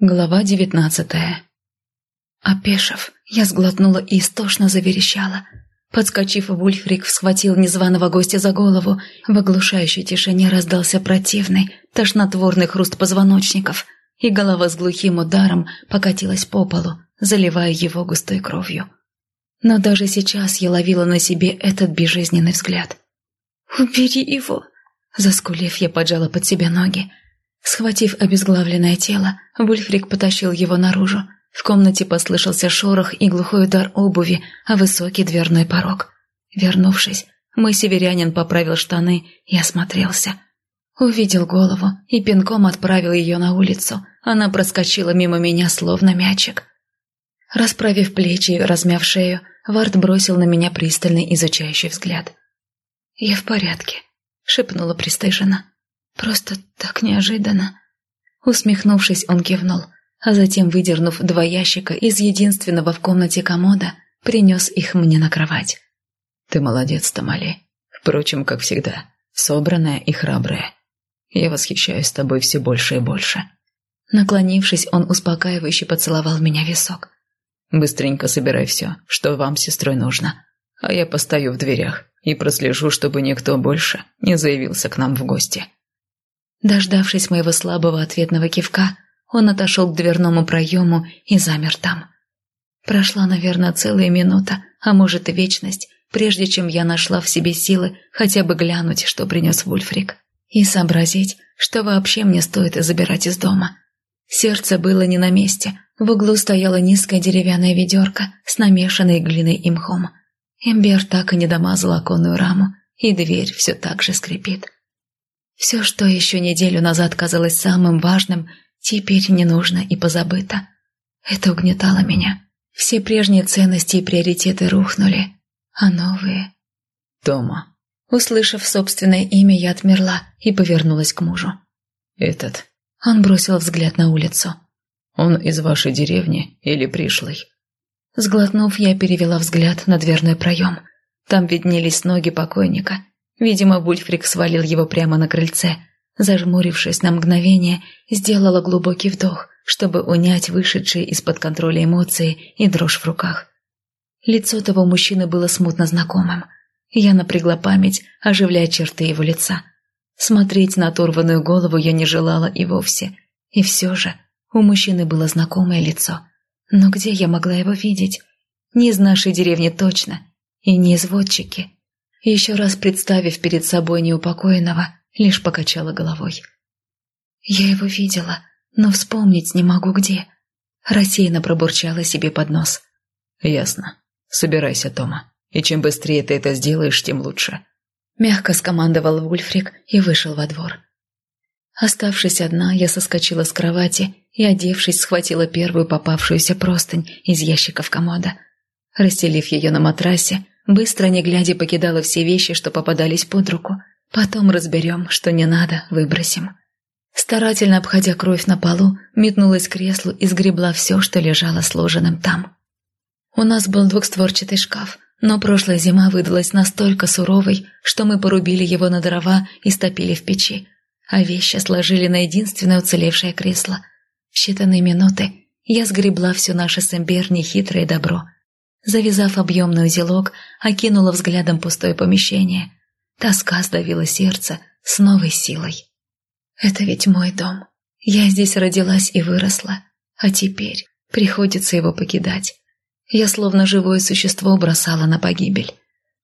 Глава девятнадцатая. Опешив, я сглотнула и истошно заверещала. Подскочив, Вульфрик схватил незваного гостя за голову. В оглушающей тишине раздался противный, тошнотворный хруст позвоночников, и голова с глухим ударом покатилась по полу, заливая его густой кровью. Но даже сейчас я ловила на себе этот безжизненный взгляд. «Убери его!» Заскулив, я поджала под себя ноги. Схватив обезглавленное тело, Вульфрик потащил его наружу. В комнате послышался шорох и глухой удар обуви, а высокий дверной порог. Вернувшись, мой северянин поправил штаны и осмотрелся. Увидел голову и пинком отправил ее на улицу. Она проскочила мимо меня, словно мячик. Расправив плечи и размяв шею, Вард бросил на меня пристальный изучающий взгляд. «Я в порядке», — шепнула пристыженно. Просто так неожиданно. Усмехнувшись, он кивнул, а затем, выдернув два ящика из единственного в комнате комода, принес их мне на кровать. «Ты молодец, Тамали. Впрочем, как всегда, собранная и храбрая. Я восхищаюсь тобой все больше и больше». Наклонившись, он успокаивающе поцеловал меня в висок. «Быстренько собирай все, что вам с сестрой нужно, а я постою в дверях и прослежу, чтобы никто больше не заявился к нам в гости». Дождавшись моего слабого ответного кивка, он отошел к дверному проему и замер там. Прошла, наверное, целая минута, а может и вечность, прежде чем я нашла в себе силы хотя бы глянуть, что принес Вульфрик, и сообразить, что вообще мне стоит забирать из дома. Сердце было не на месте, в углу стояла низкая деревянная ведерко с намешанной глиной и мхом. Эмбер так и не домазал оконную раму, и дверь все так же скрипит. Все, что еще неделю назад казалось самым важным, теперь не нужно и позабыто. Это угнетало меня. Все прежние ценности и приоритеты рухнули, а новые... Тома. Услышав собственное имя, я отмерла и повернулась к мужу. «Этот...» Он бросил взгляд на улицу. «Он из вашей деревни или пришлый?» Сглотнув, я перевела взгляд на дверной проем. Там виднелись ноги покойника, Видимо, Вульфрик свалил его прямо на крыльце. Зажмурившись на мгновение, сделала глубокий вдох, чтобы унять вышедшие из-под контроля эмоции и дрожь в руках. Лицо того мужчины было смутно знакомым. Я напрягла память, оживляя черты его лица. Смотреть на оторванную голову я не желала и вовсе. И все же у мужчины было знакомое лицо. Но где я могла его видеть? Не из нашей деревни точно, и не из водчики еще раз представив перед собой неупокоенного, лишь покачала головой. «Я его видела, но вспомнить не могу где». Рассеянно пробурчала себе под нос. «Ясно. Собирайся, Тома. И чем быстрее ты это сделаешь, тем лучше». Мягко скомандовал Вульфрик и вышел во двор. Оставшись одна, я соскочила с кровати и, одевшись, схватила первую попавшуюся простынь из ящиков комода. Расстелив ее на матрасе, Быстро, не глядя, покидала все вещи, что попадались под руку. Потом разберем, что не надо, выбросим. Старательно обходя кровь на полу, метнулась к креслу и сгребла все, что лежало сложенным там. У нас был двухстворчатый шкаф, но прошлая зима выдалась настолько суровой, что мы порубили его на дрова и стопили в печи, а вещи сложили на единственное уцелевшее кресло. В считанные минуты я сгребла все наше с Эмбер нехитрое добро – Завязав объемный узелок, окинула взглядом пустое помещение. Тоска сдавила сердце с новой силой. «Это ведь мой дом. Я здесь родилась и выросла, а теперь приходится его покидать. Я словно живое существо бросала на погибель.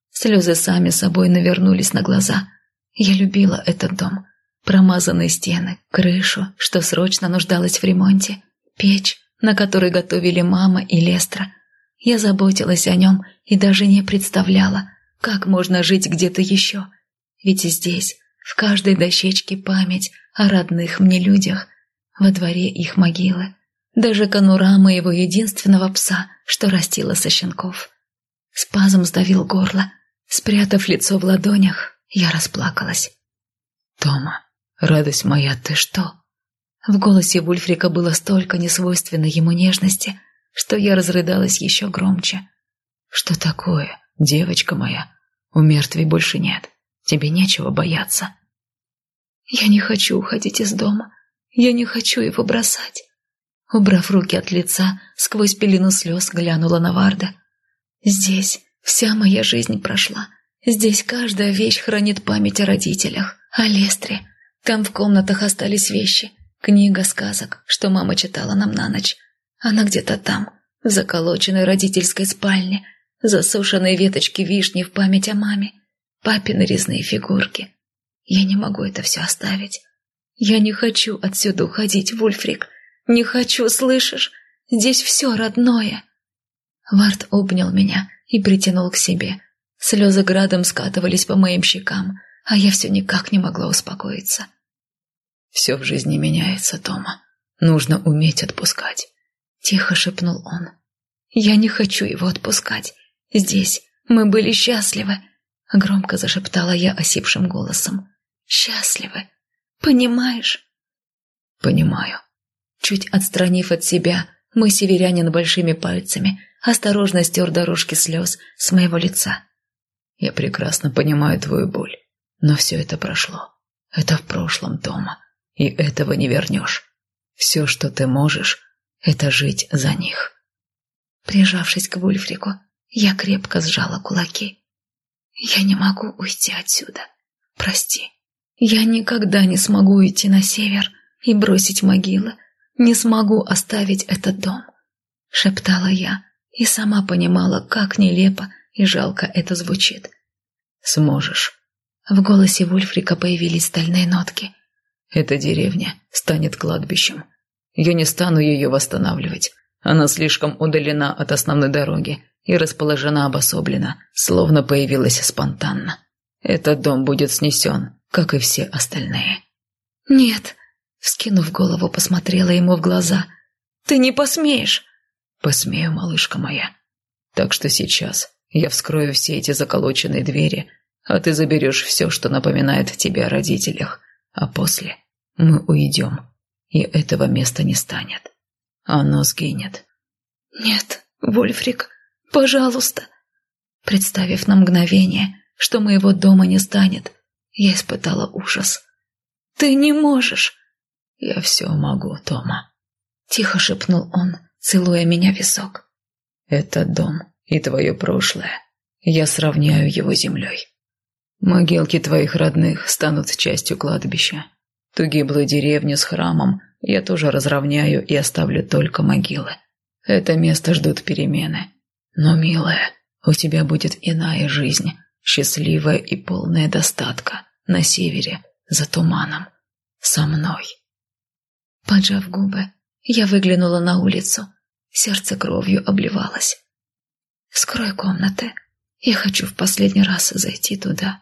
Слезы сами собой навернулись на глаза. Я любила этот дом. Промазанные стены, крышу, что срочно нуждалась в ремонте, печь, на которой готовили мама и Лестра – я заботилась о нем и даже не представляла, как можно жить где-то еще. Ведь здесь, в каждой дощечке память о родных мне людях, во дворе их могилы, даже конура моего единственного пса, что растила со щенков. Спазм сдавил горло. Спрятав лицо в ладонях, я расплакалась. «Тома, радость моя, ты что?» В голосе Вульфрика было столько несвойственной ему нежности, что я разрыдалась еще громче. «Что такое, девочка моя? У мертвей больше нет. Тебе нечего бояться». «Я не хочу уходить из дома. Я не хочу его бросать. Убрав руки от лица, сквозь пелену слез глянула на Варда. «Здесь вся моя жизнь прошла. Здесь каждая вещь хранит память о родителях, о Лестре. Там в комнатах остались вещи. Книга сказок, что мама читала нам на ночь. Она где-то там, в заколоченной родительской спальне. Засушенные веточки вишни в память о маме. Папины резные фигурки. Я не могу это все оставить. Я не хочу отсюда уходить, Вульфрик. Не хочу, слышишь? Здесь все родное. Вард обнял меня и притянул к себе. Слезы градом скатывались по моим щекам, а я все никак не могла успокоиться. «Все в жизни меняется, Тома. Нужно уметь отпускать», — тихо шепнул он. «Я не хочу его отпускать. Здесь мы были счастливы», — громко зашептала я осипшим голосом. «Счастливы. Понимаешь?» «Понимаю». Чуть отстранив от себя, мой северянин большими пальцами осторожно стер дорожки слез с моего лица. «Я прекрасно понимаю твою боль, но все это прошло. Это в прошлом, Тома, и этого не вернешь. Все, что ты можешь, это жить за них». Прижавшись к Вульфрику, я крепко сжала кулаки. «Я не могу уйти отсюда. Прости. Я никогда не смогу уйти на север и бросить могилы, не смогу оставить этот дом», — шептала я и сама понимала, как нелепо и жалко это звучит. «Сможешь». В голосе Вульфрика появились стальные нотки. «Эта деревня станет кладбищем. Я не стану ее восстанавливать. Она слишком удалена от основной дороги и расположена обособленно, словно появилась спонтанно. Этот дом будет снесен, как и все остальные». «Нет», Вскинув голову, посмотрела ему в глаза. «Ты не посмеешь!» «Посмею, малышка моя. Так что сейчас я вскрою все эти заколоченные двери, а ты заберешь все, что напоминает тебе о родителях, а после мы уйдем, и этого места не станет. Оно сгинет». «Нет, Вольфрик, пожалуйста!» Представив на мгновение, что моего дома не станет, я испытала ужас. «Ты не можешь!» «Я все могу, Тома», — тихо шепнул он, целуя меня в висок. «Это дом и твое прошлое. Я сравняю его землей. Могилки твоих родных станут частью кладбища. Ту гиблую деревню с храмом я тоже разровняю и оставлю только могилы. Это место ждут перемены. Но, милая, у тебя будет иная жизнь, счастливая и полная достатка, на севере, за туманом, со мной». Поджав губы, я выглянула на улицу. Сердце кровью обливалось. «Скрой комнаты. Я хочу в последний раз зайти туда».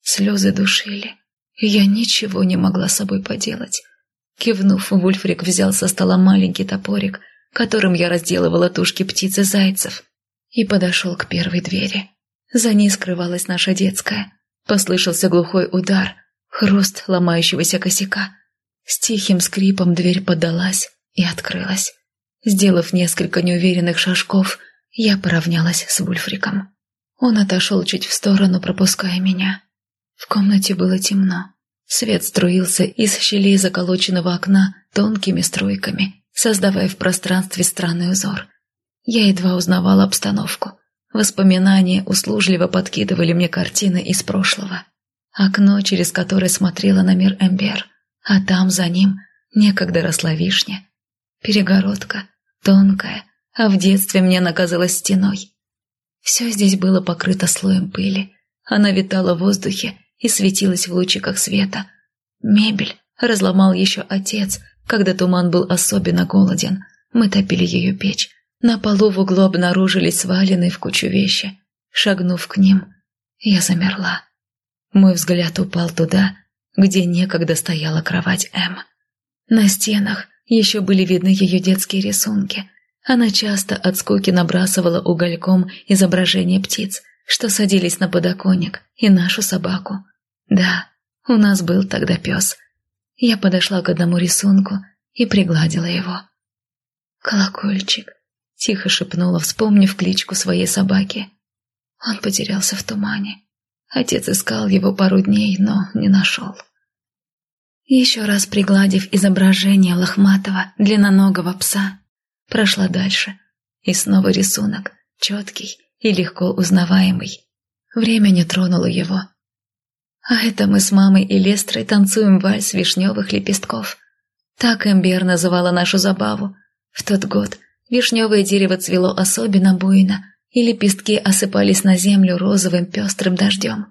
Слезы душили, я ничего не могла с собой поделать. Кивнув, Вульфрик взял со стола маленький топорик, которым я разделывала тушки птиц и зайцев, и подошел к первой двери. За ней скрывалась наша детская. Послышался глухой удар, хруст ломающегося косяка. С тихим скрипом дверь подалась и открылась. Сделав несколько неуверенных шажков, я поравнялась с Вульфриком. Он отошел чуть в сторону, пропуская меня. В комнате было темно. Свет струился из щелей заколоченного окна тонкими струйками, создавая в пространстве странный узор. Я едва узнавала обстановку. Воспоминания услужливо подкидывали мне картины из прошлого. Окно, через которое смотрела на мир Эмбер – а там за ним некогда росла вишня. Перегородка, тонкая, а в детстве мне наказалась стеной. Все здесь было покрыто слоем пыли. Она витала в воздухе и светилась в лучиках света. Мебель разломал еще отец, когда туман был особенно голоден. Мы топили ее печь. На полу в углу обнаружились сваленные в кучу вещи. Шагнув к ним, я замерла. Мой взгляд упал туда, где некогда стояла кровать М. На стенах еще были видны ее детские рисунки. Она часто от скуки набрасывала угольком изображения птиц, что садились на подоконник, и нашу собаку. Да, у нас был тогда пес. Я подошла к одному рисунку и пригладила его. «Колокольчик», — тихо шепнула, вспомнив кличку своей собаки. Он потерялся в тумане. Отец искал его пару дней, но не нашел. Еще раз пригладив изображение лохматого, длинноногого пса, прошла дальше. И снова рисунок, четкий и легко узнаваемый. Время не тронуло его. А это мы с мамой и Лестрой танцуем вальс вишневых лепестков. Так Эмбер называла нашу забаву. В тот год вишневое дерево цвело особенно буйно, и лепестки осыпались на землю розовым пестрым дождем.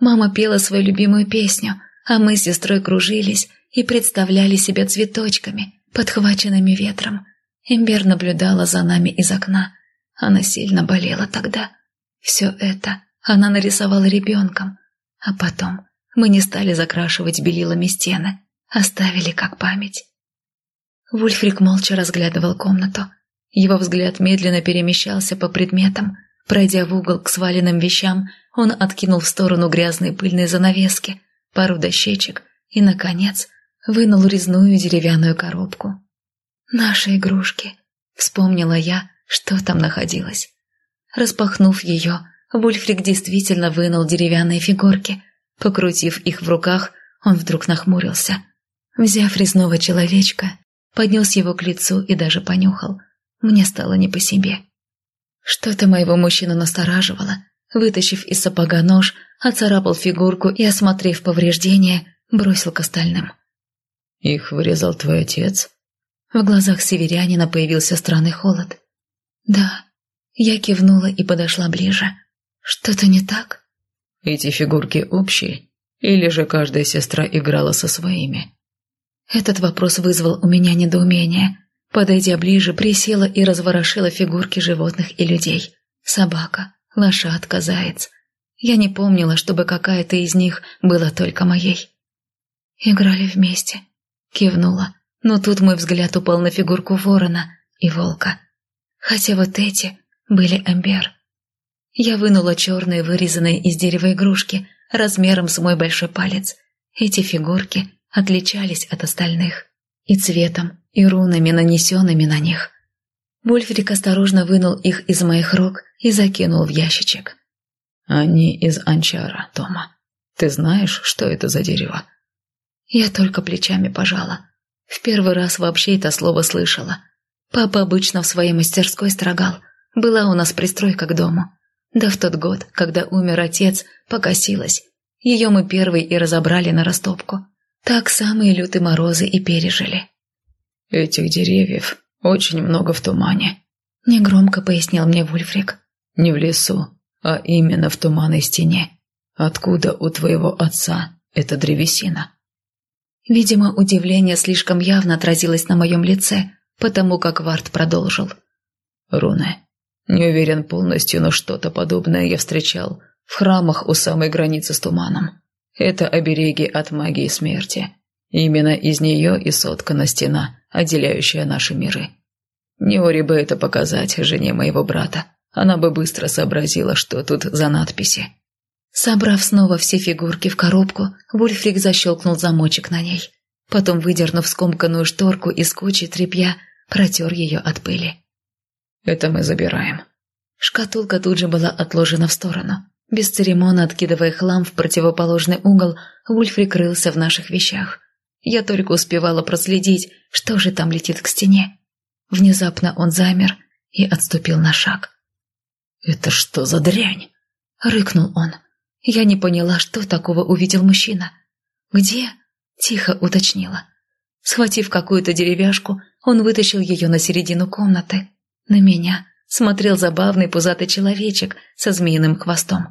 Мама пела свою любимую песню, а мы с сестрой кружились и представляли себя цветочками, подхваченными ветром. Эмбер наблюдала за нами из окна. Она сильно болела тогда. Все это она нарисовала ребенком. А потом мы не стали закрашивать белилами стены, оставили как память. Вульфрик молча разглядывал комнату. Его взгляд медленно перемещался по предметам. Пройдя в угол к сваленным вещам, он откинул в сторону грязные пыльные занавески, пару дощечек и, наконец, вынул резную деревянную коробку. «Наши игрушки», — вспомнила я, что там находилось. Распахнув ее, Вульфрик действительно вынул деревянные фигурки. Покрутив их в руках, он вдруг нахмурился. Взяв резного человечка, поднес его к лицу и даже понюхал. Мне стало не по себе. Что-то моего мужчину настораживало, Вытащив из сапога нож, оцарапал фигурку и, осмотрев повреждения, бросил к остальным. «Их вырезал твой отец?» В глазах северянина появился странный холод. «Да». Я кивнула и подошла ближе. «Что-то не так?» «Эти фигурки общие? Или же каждая сестра играла со своими?» Этот вопрос вызвал у меня недоумение. Подойдя ближе, присела и разворошила фигурки животных и людей. Собака, лошадка, заяц. Я не помнила, чтобы какая-то из них была только моей. Играли вместе. Кивнула. Но тут мой взгляд упал на фигурку ворона и волка. Хотя вот эти были эмбер. Я вынула черные, вырезанные из дерева игрушки, размером с мой большой палец. Эти фигурки отличались от остальных. И цветом, и рунами, нанесенными на них. Вольфрик осторожно вынул их из моих рук и закинул в ящичек. «Они из анчара, Тома. Ты знаешь, что это за дерево?» Я только плечами пожала. В первый раз вообще это слово слышала. Папа обычно в своей мастерской строгал. Была у нас пристройка к дому. Да в тот год, когда умер отец, покосилась. Ее мы первый и разобрали на растопку. Так самые лютые морозы и пережили. «Этих деревьев очень много в тумане», — негромко пояснил мне Вульфрик. «Не в лесу, а именно в туманной стене. Откуда у твоего отца эта древесина?» Видимо, удивление слишком явно отразилось на моем лице, потому как Вард продолжил. «Руны. Не уверен полностью, но что-то подобное я встречал в храмах у самой границы с туманом. Это обереги от магии смерти. Именно из нее и соткана стена, отделяющая наши миры. Не ори бы это показать жене моего брата. Она бы быстро сообразила, что тут за надписи. Собрав снова все фигурки в коробку, Вульфрик защелкнул замочек на ней. Потом, выдернув скомканную шторку из кучи тряпья, протер ее от пыли. «Это мы забираем». Шкатулка тут же была отложена в сторону. Без церемона откидывая хлам в противоположный угол, Вульфрик рылся в наших вещах. Я только успевала проследить, что же там летит к стене. Внезапно он замер и отступил на шаг. «Это что за дрянь?» — рыкнул он. Я не поняла, что такого увидел мужчина. «Где?» — тихо уточнила. Схватив какую-то деревяшку, он вытащил ее на середину комнаты. На меня смотрел забавный пузатый человечек со змеиным хвостом.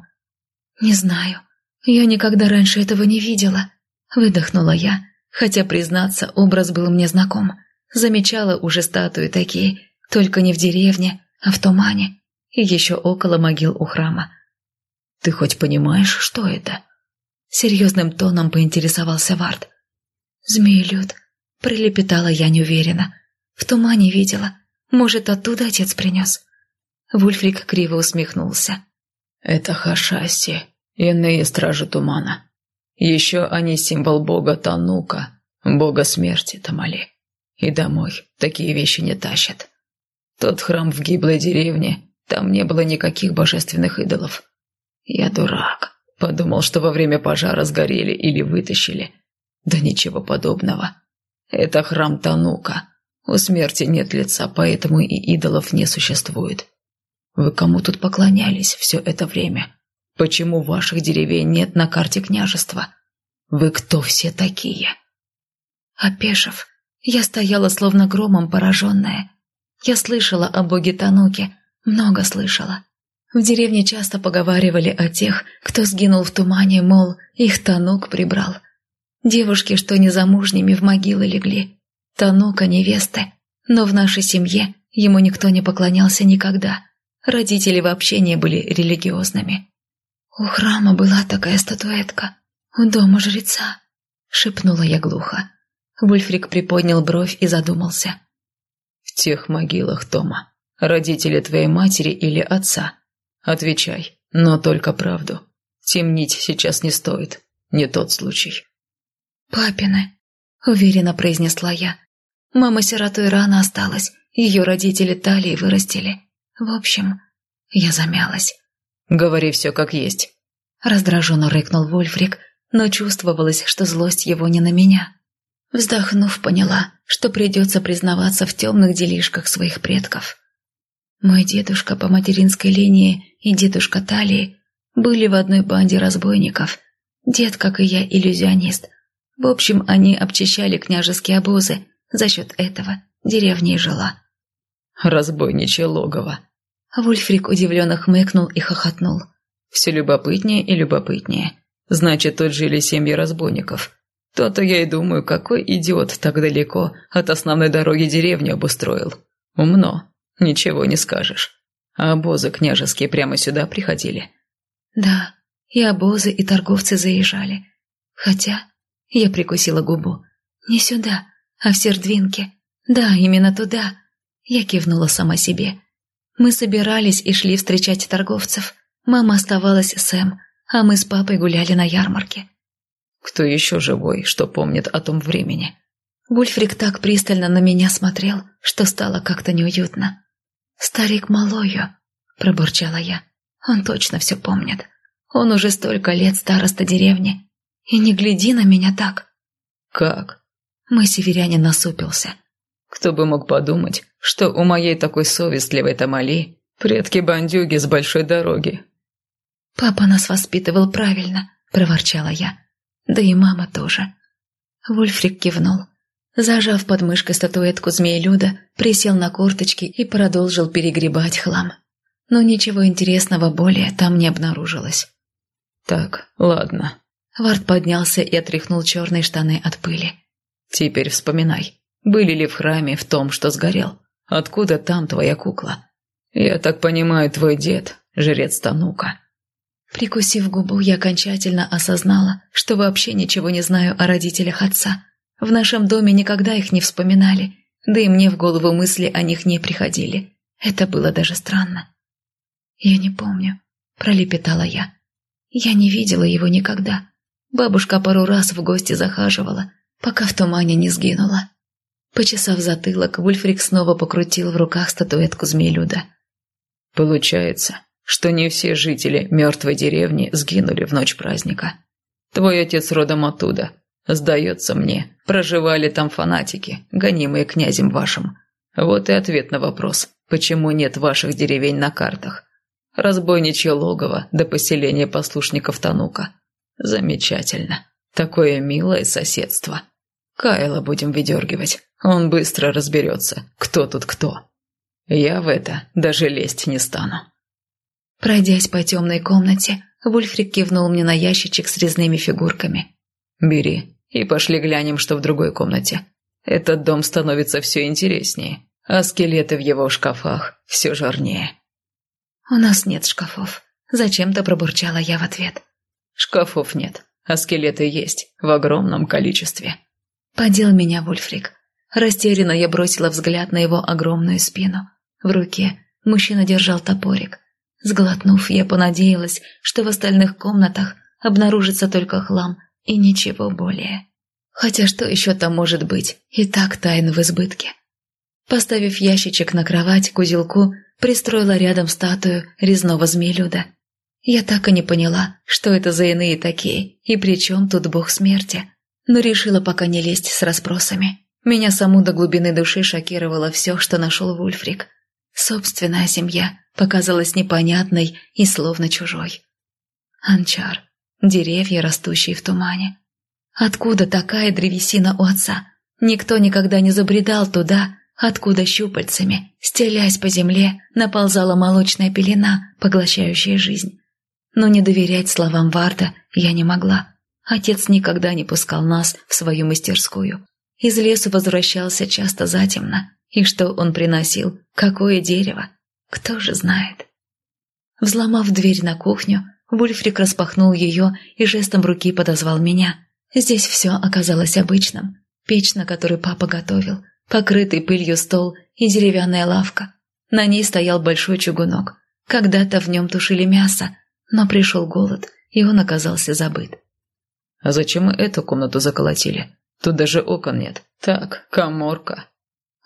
«Не знаю, я никогда раньше этого не видела», — выдохнула я, хотя, признаться, образ был мне знаком. Замечала уже статуи такие, только не в деревне, а в тумане, и еще около могил у храма. «Ты хоть понимаешь, что это?» Серьезным тоном поинтересовался Вард. «Змеелюд», — прилепетала я неуверенно. «В тумане видела. Может, оттуда отец принес?» Вульфрик криво усмехнулся. «Это Хашаси, иные стражи тумана. Еще они символ бога Танука, бога смерти Тамали. И домой такие вещи не тащат. Тот храм в гиблой деревне, там не было никаких божественных идолов. Я дурак. Подумал, что во время пожара сгорели или вытащили. Да ничего подобного. Это храм Танука. У смерти нет лица, поэтому и идолов не существует. Вы кому тут поклонялись все это время? Почему ваших деревень нет на карте княжества? Вы кто все такие?» Опешив, я стояла словно громом пораженная. Я слышала о боге Тануке, много слышала. В деревне часто поговаривали о тех, кто сгинул в тумане, мол, их Танук прибрал. Девушки, что незамужними, в могилы легли. Танука невесты, но в нашей семье ему никто не поклонялся никогда. Родители вообще не были религиозными. «У храма была такая статуэтка, у дома жреца», — шепнула я глухо. Вульфрик приподнял бровь и задумался. «В тех могилах, Тома, родители твоей матери или отца? Отвечай, но только правду. Темнить сейчас не стоит, не тот случай». «Папины», — уверенно произнесла я. «Мама сиротой рано осталась, ее родители талии вырастили. В общем, я замялась. «Говори все как есть», — раздраженно рыкнул Вольфрик, но чувствовалось, что злость его не на меня. Вздохнув, поняла, что придется признаваться в темных делишках своих предков. Мой дедушка по материнской линии и дедушка Талии были в одной банде разбойников. Дед, как и я, иллюзионист. В общем, они обчищали княжеские обозы, за счет этого деревня и жила. «Разбойничье логово», Вульфрик удивленно хмыкнул и хохотнул. «Все любопытнее и любопытнее. Значит, тут жили семьи разбойников. То-то я и думаю, какой идиот так далеко от основной дороги деревню обустроил. Умно, ничего не скажешь. А обозы княжеские прямо сюда приходили?» «Да, и обозы, и торговцы заезжали. Хотя...» Я прикусила губу. «Не сюда, а в Сердвинке. Да, именно туда». Я кивнула сама себе. Мы собирались и шли встречать торговцев. Мама оставалась с Сэм, а мы с папой гуляли на ярмарке. Кто еще живой, что помнит о том времени? Гульфрик так пристально на меня смотрел, что стало как-то неуютно. «Старик Малою», — пробурчала я, — «он точно все помнит. Он уже столько лет староста деревни. И не гляди на меня так». «Как?» Мой северянин насупился. Кто бы мог подумать, что у моей такой совестливой Тамали предки бандюги с большой дороги. «Папа нас воспитывал правильно», — проворчала я. «Да и мама тоже». Вульфрик кивнул. Зажав под мышкой статуэтку змеи-люда, присел на корточки и продолжил перегребать хлам. Но ничего интересного более там не обнаружилось. «Так, ладно». Вард поднялся и отряхнул черные штаны от пыли. «Теперь вспоминай. Были ли в храме в том, что сгорел? Откуда там твоя кукла? Я так понимаю, твой дед – жрец Танука». Прикусив губу, я окончательно осознала, что вообще ничего не знаю о родителях отца. В нашем доме никогда их не вспоминали, да и мне в голову мысли о них не приходили. Это было даже странно. «Я не помню», – пролепетала я. «Я не видела его никогда. Бабушка пару раз в гости захаживала, пока в тумане не сгинула». Почесав затылок, Вульфрик снова покрутил в руках статуэтку змеелюда. «Получается, что не все жители мертвой деревни сгинули в ночь праздника. Твой отец родом оттуда. Сдается мне, проживали там фанатики, гонимые князем вашим. Вот и ответ на вопрос, почему нет ваших деревень на картах. Разбойничье логово до поселения послушников Танука. Замечательно. Такое милое соседство. Кайла будем выдергивать. Он быстро разберется, кто тут кто. Я в это даже лезть не стану. Пройдясь по темной комнате, Вульфрик кивнул мне на ящичек с резными фигурками. «Бери и пошли глянем, что в другой комнате. Этот дом становится все интереснее, а скелеты в его шкафах все жарнее». «У нас нет шкафов», – зачем-то пробурчала я в ответ. «Шкафов нет, а скелеты есть в огромном количестве». Подел меня Вульфрик. Растерянно я бросила взгляд на его огромную спину. В руке мужчина держал топорик. Сглотнув, я понадеялась, что в остальных комнатах обнаружится только хлам и ничего более. Хотя что еще там может быть? И так тайн в избытке. Поставив ящичек на кровать к узелку, пристроила рядом статую резного змеелюда. Я так и не поняла, что это за иные такие, и при чем тут бог смерти. Но решила пока не лезть с расспросами. Меня саму до глубины души шокировало все, что нашел Вульфрик. Собственная семья показалась непонятной и словно чужой. Анчар. Деревья, растущие в тумане. Откуда такая древесина у отца? Никто никогда не забредал туда, откуда щупальцами, стелясь по земле, наползала молочная пелена, поглощающая жизнь. Но не доверять словам Варда я не могла. Отец никогда не пускал нас в свою мастерскую. Из лесу возвращался часто затемно. И что он приносил? Какое дерево? Кто же знает? Взломав дверь на кухню, Вульфрик распахнул ее и жестом руки подозвал меня. Здесь все оказалось обычным. Печь, на которой папа готовил, покрытый пылью стол и деревянная лавка. На ней стоял большой чугунок. Когда-то в нем тушили мясо, но пришел голод, и он оказался забыт. «А зачем мы эту комнату заколотили? Тут даже окон нет. Так, коморка».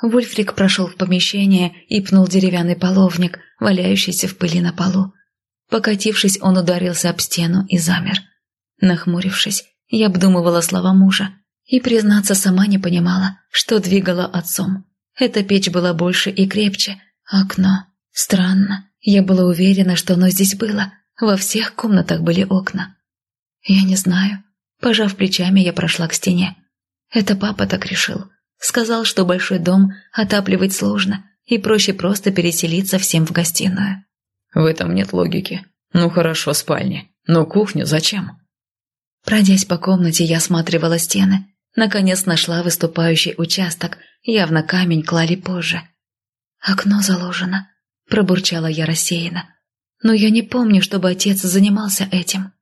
Вульфрик прошел в помещение и пнул деревянный половник, валяющийся в пыли на полу. Покатившись, он ударился об стену и замер. Нахмурившись, я обдумывала слова мужа и, признаться, сама не понимала, что двигало отцом. Эта печь была больше и крепче. Окно. Странно. Я была уверена, что оно здесь было. Во всех комнатах были окна. Я не знаю. Пожав плечами, я прошла к стене. Это папа так решил. Сказал, что большой дом отапливать сложно, и проще просто переселиться всем в гостиную. В этом нет логики. Ну хорошо, спальни. Но кухню зачем? Пройдясь по комнате, я осматривала стены. Наконец нашла выступающий участок. Явно камень клали позже. «Окно заложено», – пробурчала я рассеянно. «Но я не помню, чтобы отец занимался этим.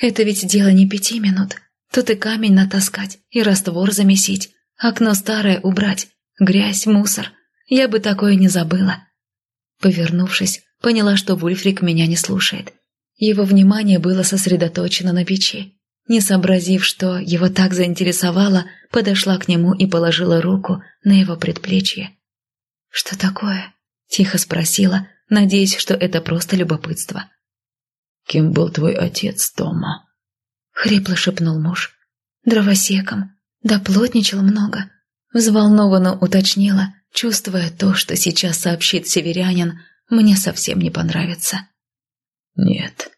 Это ведь дело не пяти минут. Тут и камень натаскать, и раствор замесить, окно старое убрать, грязь, мусор. Я бы такое не забыла». Повернувшись, поняла, что Вульфрик меня не слушает. Его внимание было сосредоточено на печи. Не сообразив, что его так заинтересовало, подошла к нему и положила руку на его предплечье. «Что такое?» – тихо спросила, надеясь, что это просто любопытство. «Кем был твой отец, Тома?» – хрипло шепнул муж. «Дровосеком. Да плотничал много». Взволнованно уточнила, чувствуя то, что сейчас сообщит северянин, мне совсем не понравится. «Нет».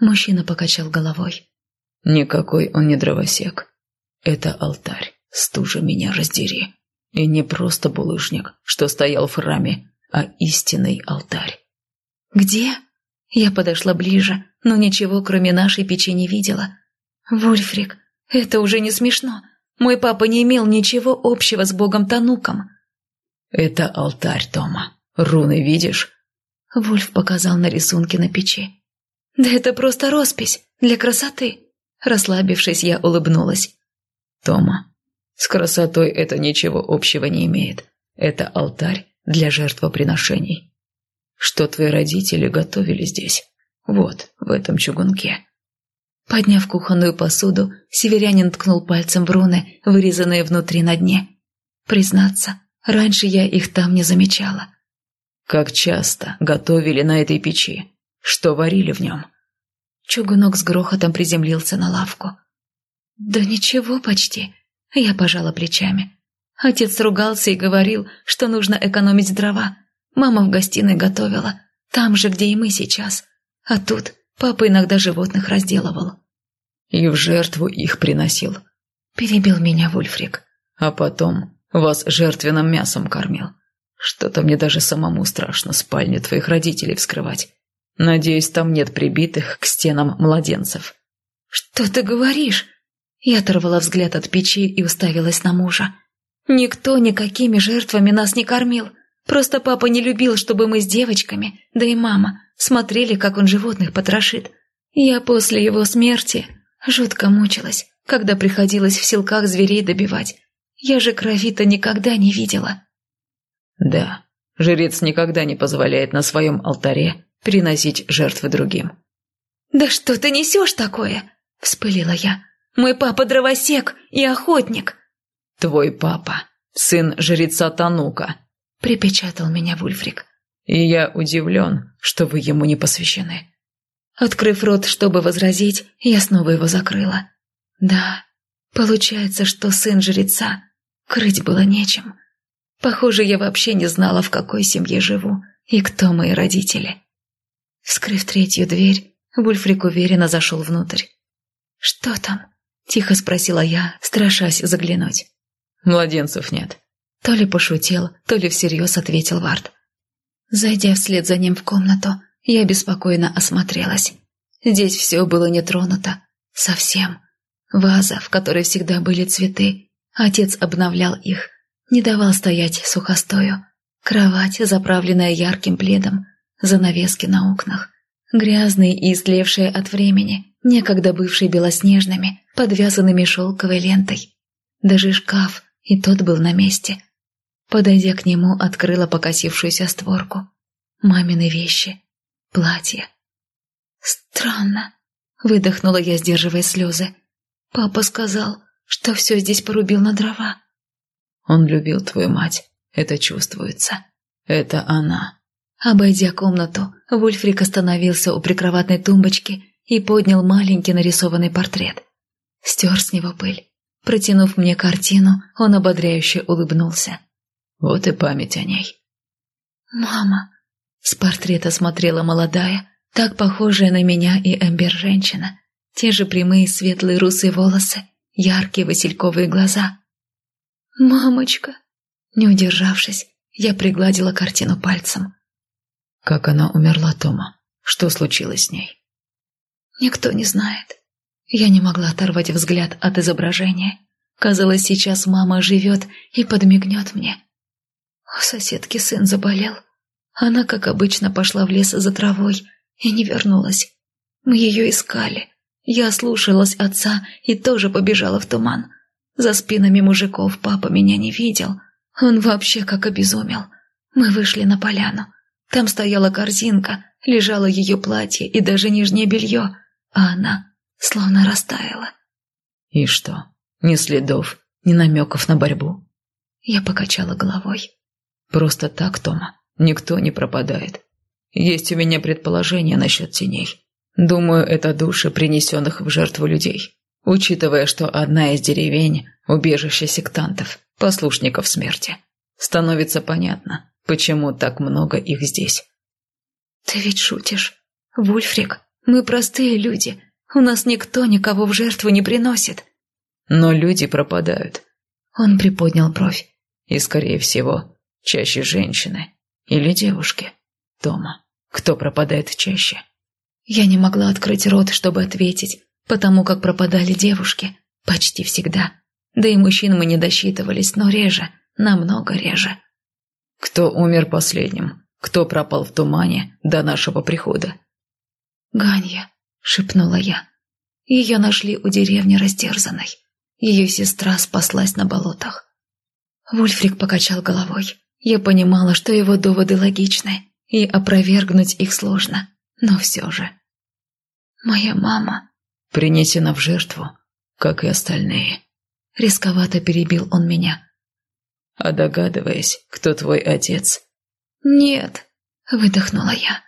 Мужчина покачал головой. Никакой он не дровосек. Это алтарь, стужа меня раздери. И не просто булыжник, что стоял в храме, а истинный алтарь. «Где?» Я подошла ближе, но ничего, кроме нашей печи, не видела. «Вульфрик, это уже не смешно. Мой папа не имел ничего общего с богом Тануком». «Это алтарь, Тома. Руны видишь?» Вульф показал на рисунке на печи. «Да это просто роспись, для красоты. Расслабившись, я улыбнулась. «Тома, с красотой это ничего общего не имеет. Это алтарь для жертвоприношений. Что твои родители готовили здесь? Вот, в этом чугунке». Подняв кухонную посуду, северянин ткнул пальцем в руны, вырезанные внутри на дне. Признаться, раньше я их там не замечала. «Как часто готовили на этой печи? Что варили в нем?» Чугунок с грохотом приземлился на лавку. «Да ничего почти», — я пожала плечами. Отец ругался и говорил, что нужно экономить дрова. Мама в гостиной готовила, там же, где и мы сейчас. А тут папа иногда животных разделывал. «И в жертву их приносил», — перебил меня Вульфрик. «А потом вас жертвенным мясом кормил. Что-то мне даже самому страшно спальню твоих родителей вскрывать. Надеюсь, там нет прибитых к стенам младенцев. Что ты говоришь? Я оторвала взгляд от печи и уставилась на мужа. Никто никакими жертвами нас не кормил. Просто папа не любил, чтобы мы с девочками, да и мама, смотрели, как он животных потрошит. Я после его смерти жутко мучилась, когда приходилось в селках зверей добивать. Я же крови-то никогда не видела. Да, жрец никогда не позволяет на своем алтаре приносить жертвы другим. «Да что ты несешь такое?» – вспылила я. «Мой папа дровосек и охотник». «Твой папа, сын жреца Танука», – припечатал меня Вульфрик. «И я удивлен, что вы ему не посвящены». Открыв рот, чтобы возразить, я снова его закрыла. «Да, Получается, что сын жреца. Крыть было нечем. Похоже, я вообще не знала, в какой семье живу и кто мои родители. Вскрыв третью дверь, Вульфрик уверенно зашел внутрь. «Что там?» – тихо спросила я, страшась заглянуть. «Младенцев нет». То ли пошутил, то ли всерьез ответил Вард. Зайдя вслед за ним в комнату, я беспокойно осмотрелась. Здесь все было не тронуто. Совсем. Ваза, в которой всегда были цветы. Отец обновлял их. Не давал стоять сухостою. Кровать, заправленная ярким пледом. Занавески на окнах. Грязные и истлевшие от времени, некогда бывшие белоснежными, подвязанными шелковой лентой. Даже шкаф, и тот был на месте. Подойдя к нему, открыла покосившуюся створку. Мамины вещи. Платье. Странно. Выдохнула я, сдерживая слезы. Папа сказал, что все здесь порубил на дрова. Он любил твою мать. Это чувствуется. Это она. Обойдя комнату, Вульфрик остановился у прикроватной тумбочки и поднял маленький нарисованный портрет. Стер с него пыль. Протянув мне картину, он ободряюще улыбнулся. Вот и память о ней. «Мама!» С портрета смотрела молодая, так похожая на меня и Эмбер женщина. Те же прямые светлые русые волосы, яркие васильковые глаза. «Мамочка!» Не удержавшись, я пригладила картину пальцем. «Как она умерла, Тома? Что случилось с ней?» «Никто не знает». Я не могла оторвать взгляд от изображения. Казалось, сейчас мама живет и подмигнет мне. У соседки сын заболел. Она, как обычно, пошла в лес за травой и не вернулась. Мы ее искали. Я слушалась отца и тоже побежала в туман. За спинами мужиков папа меня не видел. Он вообще как обезумел. Мы вышли на поляну. Там стояла корзинка, лежало ее платье и даже нижнее белье, а она словно растаяла. «И что? Ни следов, ни намеков на борьбу?» Я покачала головой. Просто так, Тома, никто не пропадает. Есть у меня предположение насчет теней. Думаю, это души, принесенных в жертву людей. Учитывая, что одна из деревень – убежище сектантов, послушников смерти. Становится понятно, почему так много их здесь. «Ты ведь шутишь. Вульфрик, мы простые люди. У нас никто никого в жертву не приносит». «Но люди пропадают». Он приподнял бровь. «И, скорее всего, Чаще женщины или девушки. Дома. Кто пропадает чаще? Я не могла открыть рот, чтобы ответить, потому как пропадали девушки. Почти всегда. Да и мужчин мы не досчитывались, но реже, намного реже. Кто умер последним? Кто пропал в тумане до нашего прихода? «Ганья», — шепнула я. Ее нашли у деревни растерзанной. Ее сестра спаслась на болотах. Вульфрик покачал головой. Я понимала, что его доводы логичны, и опровергнуть их сложно, но все же. «Моя мама...» «Принесена в жертву, как и остальные». Рисковато перебил он меня. «А догадываясь, кто твой отец?» «Нет», — выдохнула я.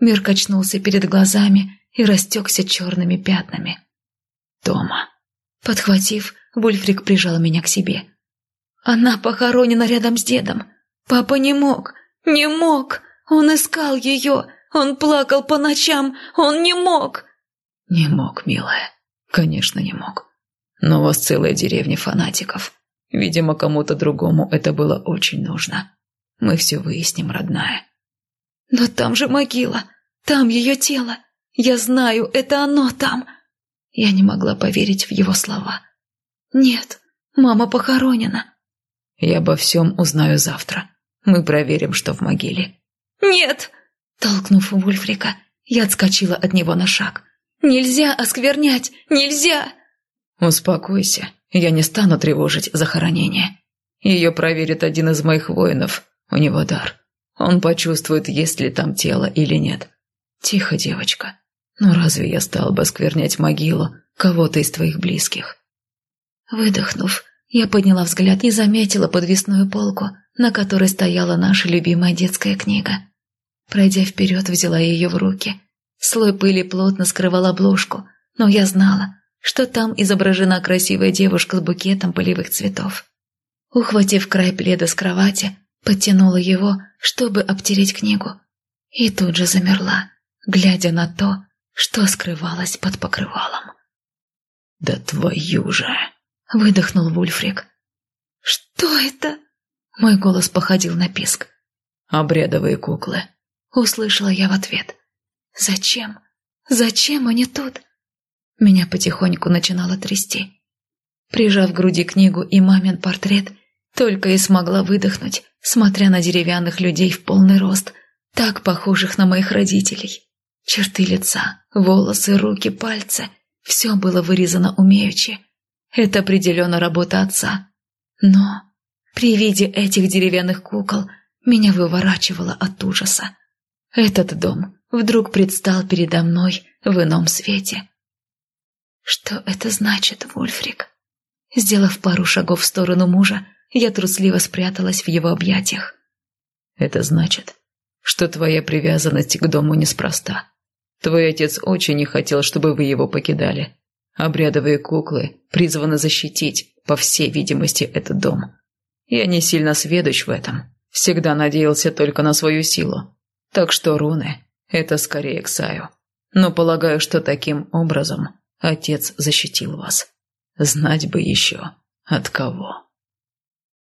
Мир качнулся перед глазами и растекся черными пятнами. «Тома». Подхватив, Вульфрик прижал меня к себе. «Она похоронена рядом с дедом. Папа не мог, не мог. Он искал ее, он плакал по ночам, он не мог. Не мог, милая, конечно, не мог. Но у вас целая деревня фанатиков. Видимо, кому-то другому это было очень нужно. Мы все выясним, родная. Но там же могила, там ее тело. Я знаю, это оно там. Я не могла поверить в его слова. Нет, мама похоронена. Я обо всем узнаю завтра. Мы проверим, что в могиле». «Нет!» Толкнув Вульфрика, я отскочила от него на шаг. «Нельзя осквернять! Нельзя!» «Успокойся, я не стану тревожить захоронение. Ее проверит один из моих воинов, у него дар. Он почувствует, есть ли там тело или нет. Тихо, девочка. Ну разве я стал бы осквернять могилу кого-то из твоих близких?» Выдохнув, я подняла взгляд и заметила подвесную полку, на которой стояла наша любимая детская книга. Пройдя вперед, взяла ее в руки. Слой пыли плотно скрывал обложку, но я знала, что там изображена красивая девушка с букетом полевых цветов. Ухватив край пледа с кровати, подтянула его, чтобы обтереть книгу, и тут же замерла, глядя на то, что скрывалось под покрывалом. «Да твою же!» — выдохнул Вульфрик. «Что это?» — мой голос походил на писк. «Обрядовые куклы», — услышала я в ответ. «Зачем? Зачем они тут?» Меня потихоньку начинало трясти. Прижав к груди книгу и мамин портрет, только и смогла выдохнуть, смотря на деревянных людей в полный рост, так похожих на моих родителей. Черты лица, волосы, руки, пальцы – все было вырезано умеючи. Это определенно работа отца. Но при виде этих деревянных кукол меня выворачивало от ужаса. Этот дом вдруг предстал передо мной в ином свете. Что это значит, Вульфрик? Сделав пару шагов в сторону мужа, я трусливо спряталась в его объятиях. Это значит, что твоя привязанность к дому неспроста. Твой отец очень не хотел, чтобы вы его покидали. Обрядовые куклы призваны защитить, по всей видимости, этот дом. Я не сильно сведущ в этом. Всегда надеялся только на свою силу. Так что руны – это скорее к Саю. Но полагаю, что таким образом отец защитил вас. Знать бы еще от кого.